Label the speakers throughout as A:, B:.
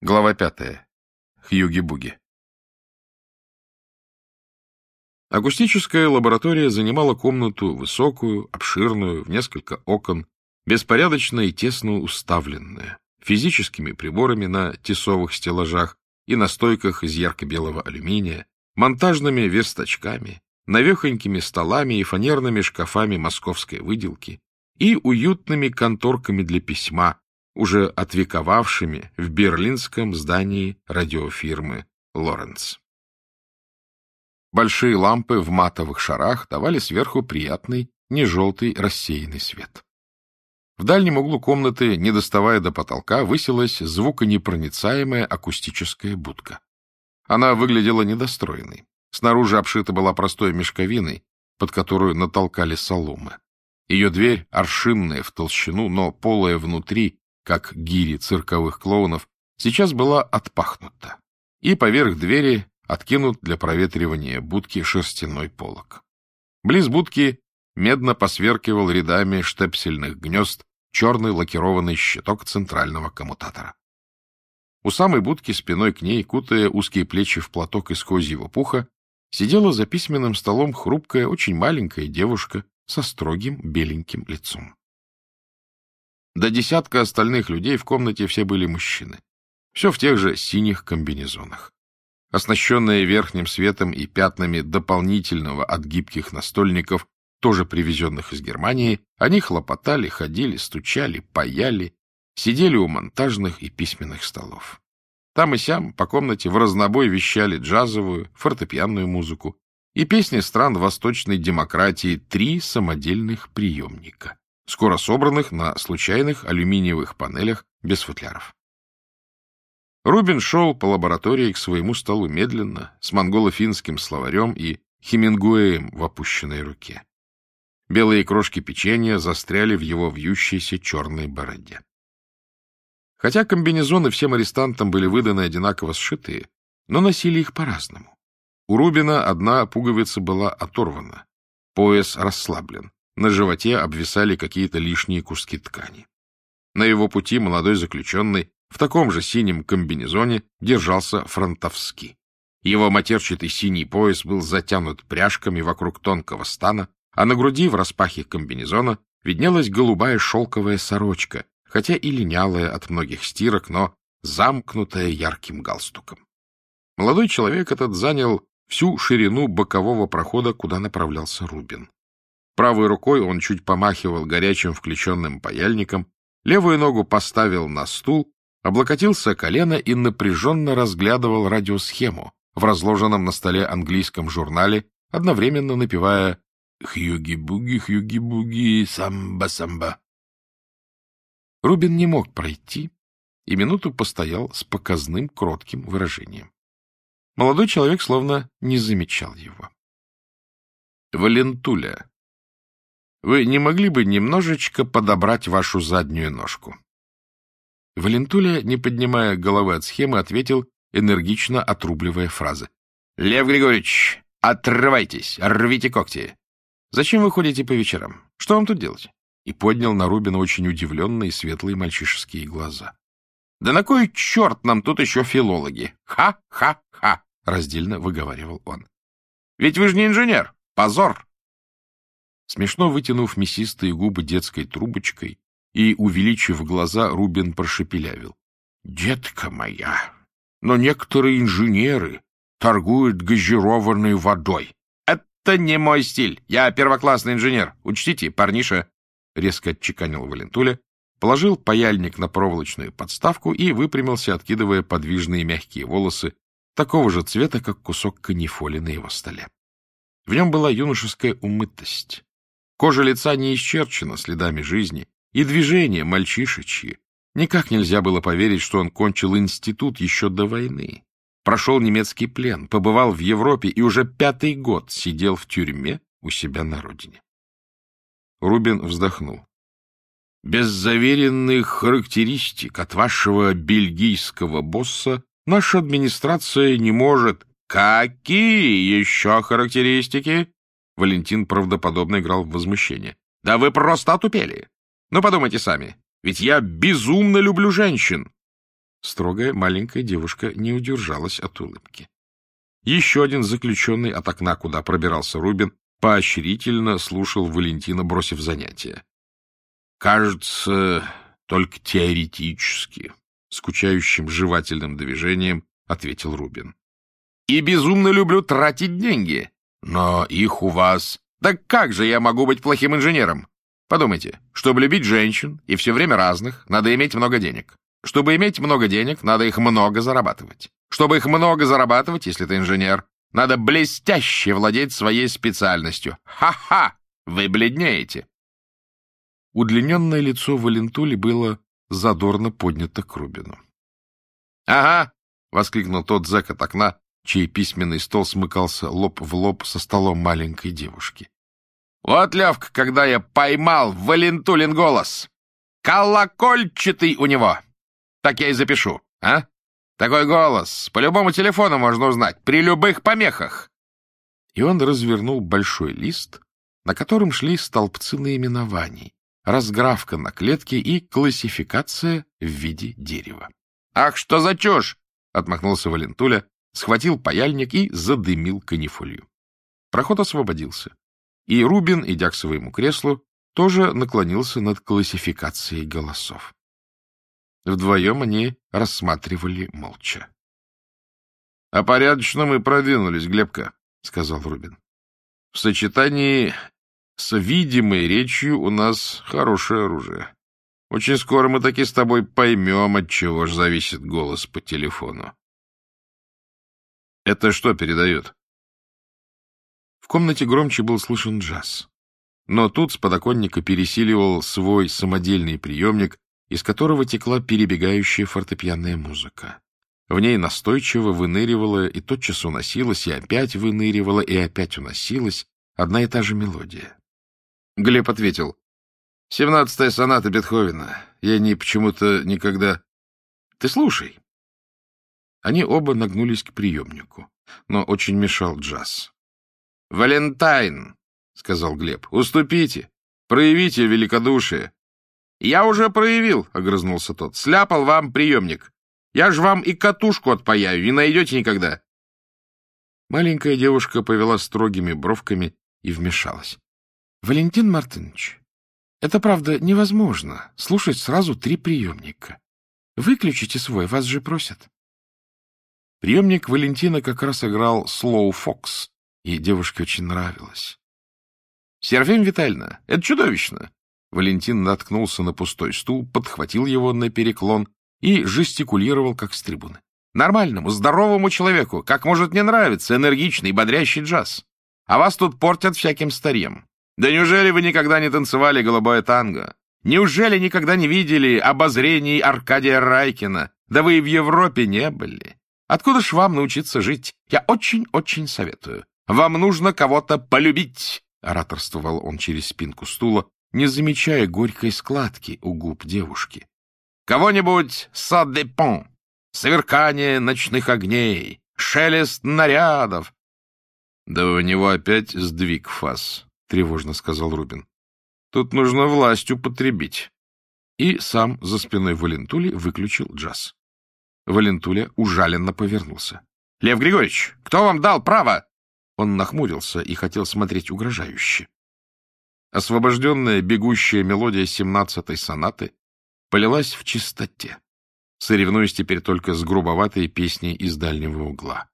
A: Глава пятая. Хьюги-буги. Акустическая лаборатория занимала комнату высокую, обширную, в несколько окон, беспорядочно и тесно уставленную, физическими приборами на тесовых стеллажах и на стойках из ярко-белого алюминия, монтажными верстачками, навехонькими столами и фанерными шкафами московской выделки и уютными конторками для письма, уже отвековавшими в берлинском здании радиофирмы «Лоренц». Большие лампы в матовых шарах давали сверху приятный, не желтый рассеянный свет. В дальнем углу комнаты, не доставая до потолка, высилась звуконепроницаемая акустическая будка. Она выглядела недостроенной. Снаружи обшита была простой мешковиной, под которую натолкали соломы. Ее дверь, аршинная в толщину, но полая внутри, как гири цирковых клоунов, сейчас была отпахнута, и поверх двери откинут для проветривания будки шерстяной полог. Близ будки медно посверкивал рядами штепсельных гнезд черный лакированный щиток центрального коммутатора. У самой будки, спиной к ней, кутая узкие плечи в платок из козьего пуха, сидела за письменным столом хрупкая, очень маленькая девушка со строгим беленьким лицом. До десятка остальных людей в комнате все были мужчины. Все в тех же синих комбинезонах. Оснащенные верхним светом и пятнами дополнительного от гибких настольников, тоже привезенных из Германии, они хлопотали, ходили, стучали, паяли, сидели у монтажных и письменных столов. Там и сям по комнате в разнобой вещали джазовую, фортепианную музыку и песни стран восточной демократии «Три самодельных приемника» скоро собранных на случайных алюминиевых панелях без футляров. Рубин шел по лаборатории к своему столу медленно, с монголо-финским словарем и хемингуэем в опущенной руке. Белые крошки печенья застряли в его вьющейся черной бороде. Хотя комбинезоны всем арестантам были выданы одинаково сшитые, но носили их по-разному. У Рубина одна пуговица была оторвана, пояс расслаблен, на животе обвисали какие-то лишние куски ткани. На его пути молодой заключенный в таком же синем комбинезоне держался фронтовски. Его матерчатый синий пояс был затянут пряжками вокруг тонкого стана, а на груди в распахе комбинезона виднелась голубая шелковая сорочка, хотя и линялая от многих стирок, но замкнутая ярким галстуком. Молодой человек этот занял всю ширину бокового прохода, куда направлялся Рубин. Правой рукой он чуть помахивал горячим включенным паяльником, левую ногу поставил на стул, облокотился колено и напряженно разглядывал радиосхему в разложенном на столе английском журнале, одновременно напевая «Хьюги-буги, хьюги-буги, самба-самба». Рубин не мог пройти и минуту постоял с показным кротким выражением. Молодой человек словно не замечал его. «Валентуля», вы не могли бы немножечко подобрать вашу заднюю ножку? Валентуля, не поднимая головы от схемы, ответил, энергично отрубливая фразы. — Лев Григорьевич, отрывайтесь, рвите когти. Зачем вы ходите по вечерам? Что вам тут делать? И поднял на Рубина очень удивленные светлые мальчишеские глаза. — Да на кой черт нам тут еще филологи? Ха-ха-ха! — раздельно выговаривал он. — Ведь вы же не инженер. Позор! Смешно вытянув мясистые губы детской трубочкой и, увеличив глаза, Рубин прошепелявил. — Детка моя, но некоторые инженеры торгуют газированной водой. — Это не мой стиль. Я первоклассный инженер. Учтите, парниша, — резко отчеканил Валентуля, положил паяльник на проволочную подставку и выпрямился, откидывая подвижные мягкие волосы, такого же цвета, как кусок канифоли на его столе. В нем была юношеская умытость, Кожа лица не исчерчена следами жизни, и движения мальчишечьи. Никак нельзя было поверить, что он кончил институт еще до войны. Прошел немецкий плен, побывал в Европе и уже пятый год сидел в тюрьме у себя на родине. Рубин вздохнул. Без заверенных характеристик от вашего бельгийского босса наша администрация не может... Какие еще характеристики? Валентин правдоподобно играл в возмущение. — Да вы просто отупели! Ну, подумайте сами, ведь я безумно люблю женщин. Строгая маленькая девушка не удержалась от улыбки. Еще один заключенный от окна, куда пробирался Рубин, поощрительно слушал Валентина, бросив занятия. — Кажется, только теоретически, — скучающим жевательным движением ответил Рубин. — И безумно люблю тратить деньги. Но их у вас... Так как же я могу быть плохим инженером? Подумайте, чтобы любить женщин, и все время разных, надо иметь много денег. Чтобы иметь много денег, надо их много зарабатывать. Чтобы их много зарабатывать, если ты инженер, надо блестяще владеть своей специальностью. Ха-ха! Вы бледнеете. Удлиненное лицо Валентули было задорно поднято к Рубину. — Ага! — воскликнул тот зэк от окна, чей письменный стол смыкался лоб в лоб со столом маленькой девушки. — Вот, Левка, когда я поймал Валентулин голос! Колокольчатый у него! Так я и запишу, а? Такой голос по любому телефону можно узнать, при любых помехах. И он развернул большой лист, на котором шли столбцы наименований, разграфка на клетке и классификация в виде дерева. — Ах, что за чушь! — отмахнулся Валентуля, схватил паяльник и задымил канифолью. Проход освободился, и Рубин, идя к своему креслу, тоже наклонился над классификацией голосов. Вдвоем они рассматривали молча. — А порядочно мы продвинулись, Глебка, — сказал Рубин. — В сочетании с видимой речью у нас хорошее оружие. Очень скоро мы таки с тобой поймем, от чего ж зависит голос по телефону. — Это что передает? В комнате громче был слышен джаз. Но тут с подоконника пересиливал свой самодельный приемник из которого текла перебегающая фортепианная музыка. В ней настойчиво выныривала и тотчас уносилась, и опять выныривала, и опять уносилась одна и та же мелодия. Глеб ответил. «Семнадцатая соната Бетховена. Я не почему-то никогда...» «Ты слушай». Они оба нагнулись к приемнику, но очень мешал джаз. «Валентайн!» — сказал Глеб. «Уступите! Проявите великодушие! Я уже проявил, — огрызнулся тот. — Сляпал вам приемник. Я ж вам и катушку отпаяю, не найдете никогда. Маленькая девушка повела строгими бровками и вмешалась. — Валентин Мартынович, это, правда, невозможно, слушать сразу три приемника. Выключите свой, вас же просят. Приемник Валентина как раз играл «Slow Fox», и девушке очень нравилось. — Серафим Витальевна, это чудовищно! Валентин наткнулся на пустой стул, подхватил его на переклон и жестикулировал, как с трибуны. Нормальному, здоровому человеку, как может не нравиться энергичный, бодрящий джаз. А вас тут портят всяким старьем. Да неужели вы никогда не танцевали голубое танго? Неужели никогда не видели обозрений Аркадия Райкина? Да вы и в Европе не были. Откуда ж вам научиться жить? Я очень-очень советую. Вам нужно кого-то полюбить, — ораторствовал он через спинку стула, не замечая горькой складки у губ девушки. «Кого-нибудь садепон, сверкание ночных огней, шелест нарядов». «Да у него опять сдвиг фас», — тревожно сказал Рубин. «Тут нужно власть употребить». И сам за спиной Валентули выключил джаз. Валентуля ужаленно повернулся. — Лев Григорьевич, кто вам дал право? Он нахмурился и хотел смотреть угрожающе. Освобожденная бегущая мелодия семнадцатой сонаты полилась в чистоте, соревнуясь теперь только с грубоватой песней из дальнего угла.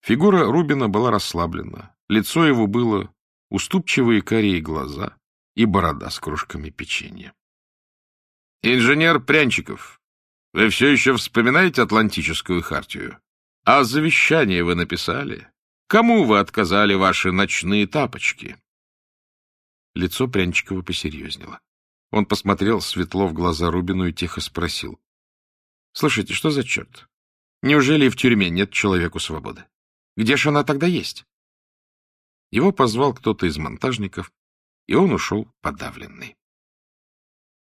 A: Фигура Рубина была расслаблена, лицо его было уступчивые карие глаза и борода с кружками печенья. — Инженер Прянчиков, вы все еще вспоминаете Атлантическую хартию? А завещание вы написали? Кому вы отказали ваши ночные тапочки? Лицо Прянчикова посерьезнело. Он посмотрел светло в глаза Рубину и тихо спросил. — Слушайте, что за черт? Неужели в тюрьме нет человеку свободы? Где же она тогда есть? Его позвал кто-то из монтажников, и он ушел подавленный.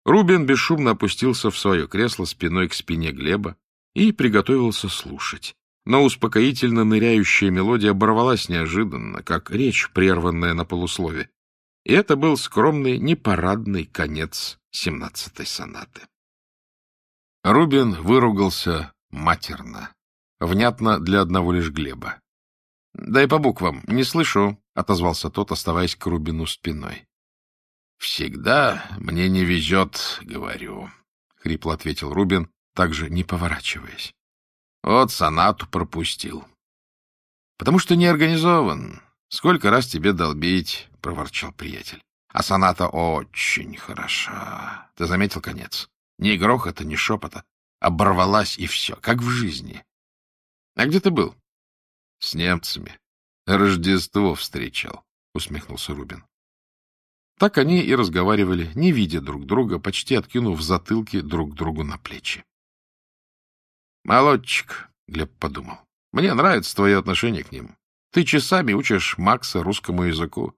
A: Рубин бесшумно опустился в свое кресло спиной к спине Глеба и приготовился слушать. Но успокоительно ныряющая мелодия оборвалась неожиданно, как речь, прерванная на полуслове. И это был скромный, непарадный конец семнадцатой сонаты. Рубин выругался матерно, внятно для одного лишь Глеба. — Дай по буквам, не слышу, — отозвался тот, оставаясь к Рубину спиной. — Всегда мне не везет, говорю, — хрипло ответил Рубин, также не поворачиваясь. — Вот сонату пропустил. — Потому что не организован. Сколько раз тебе долбить, — проворчал приятель. — А соната очень хороша. Ты заметил конец? Ни грохота, ни шепота. Оборвалась и все, как в жизни. — А где ты был? — С немцами. Рождество встречал, — усмехнулся Рубин. Так они и разговаривали, не видя друг друга, почти откинув затылки друг другу на плечи. — Молодчик, — Глеб подумал, — мне нравится твое отношение к ним. Ты часами учишь Макса русскому языку.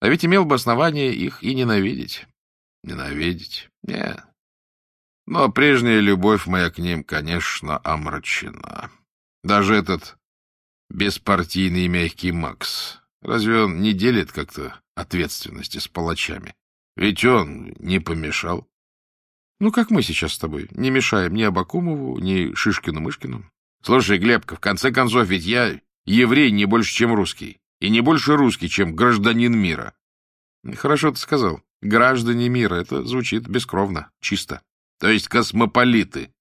A: А ведь имел бы основание их и ненавидеть. Ненавидеть? Нет. Но прежняя любовь моя к ним, конечно, омрачена. Даже этот беспартийный мягкий Макс. Разве он не делит как-то ответственности с палачами? Ведь он не помешал. Ну, как мы сейчас с тобой. Не мешаем ни Абакумову, ни Шишкину-Мышкину. Слушай, Глебка, в конце концов, ведь я Еврей не больше, чем русский. И не больше русский, чем гражданин мира. Хорошо ты сказал. Граждане мира. Это звучит бескровно, чисто. То есть космополиты.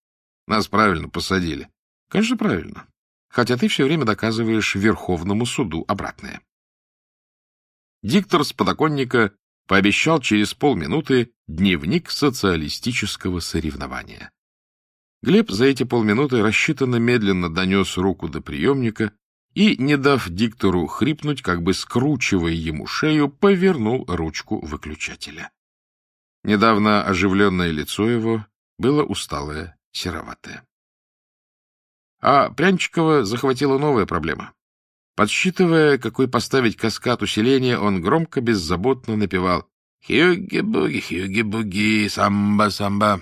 A: Нас правильно посадили. Конечно, правильно. Хотя ты все время доказываешь Верховному суду обратное. Диктор с подоконника пообещал через полминуты дневник социалистического соревнования. Глеб за эти полминуты рассчитанно медленно донес руку до приемника и, не дав диктору хрипнуть, как бы скручивая ему шею, повернул ручку выключателя. Недавно оживленное лицо его было усталое, сероватое. А Прянчикова захватила новая проблема. Подсчитывая, какой поставить каскад усиления, он громко, беззаботно напевал «Хьюги-буги, хьюги-буги, самба-самба».